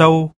sâu